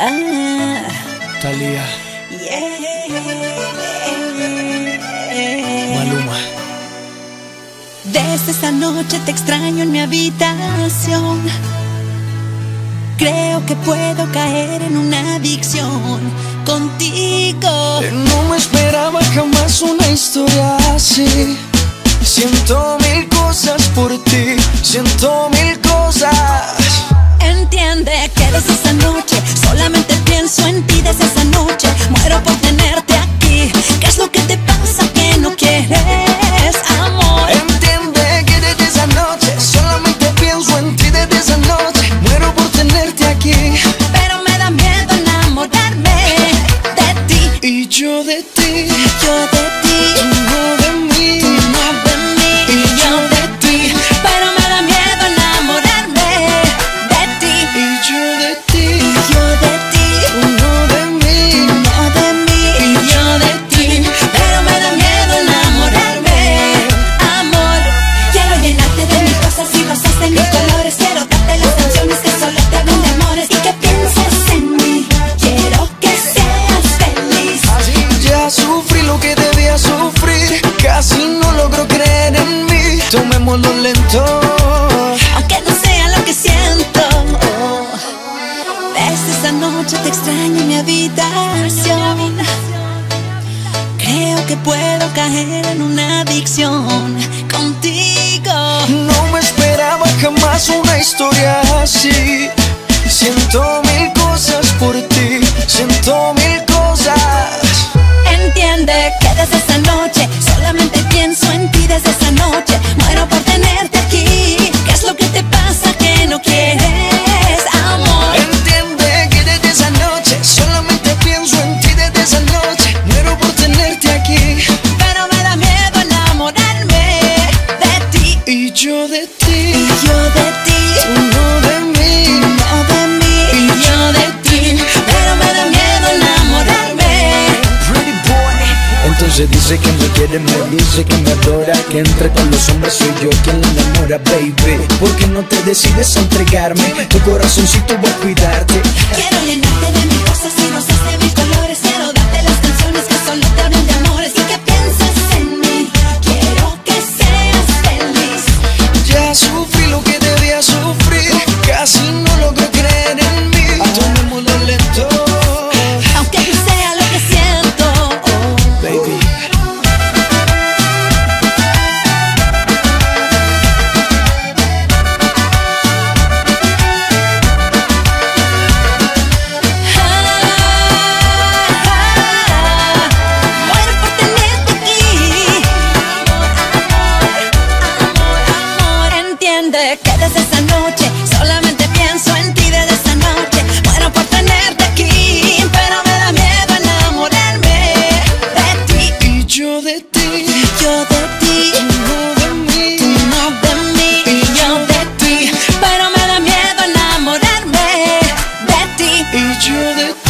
Ah, Talía, yeah. Maluma. Desde esa noche te extraño en mi habitación. Creo que puedo caer en una adicción contigo. No me esperaba jamás una historia así. Siento mil cosas por ti, siento mil cosas. Entiende que desde esa noche pienso en ti desde esa noche. Muero por tenerte aquí. ¿Qué es lo que te pasa que no quieres amor? Entiende que desde esa noche solamente pienso en ti desde esa noche. Muero por tenerte aquí Pero me da miedo enamorarme de ti. y yo de ti, Yo de ti, Esa noche te extraño en mi habitación. Creo que puedo caer en una adicción contigo. No me esperaba jamás una historia así. Siento mil cosas por ti, siento mil Entonces dice que me quiere, me dice que me adora Que entre todos los hombres soy yo quien la enamora, baby ¿Por qué no te decides a entregarme? Tu corazoncito voy a cuidarte donde quedes esa noche. Solamente pienso en ti desde esa noche. Bueno, por tenerte aquí, pero me da miedo enamorarme de ti. Y yo de ti, yo de ti. Tú mí, no de mí. Y yo de ti, pero me da miedo enamorarme de ti. Y yo de ti.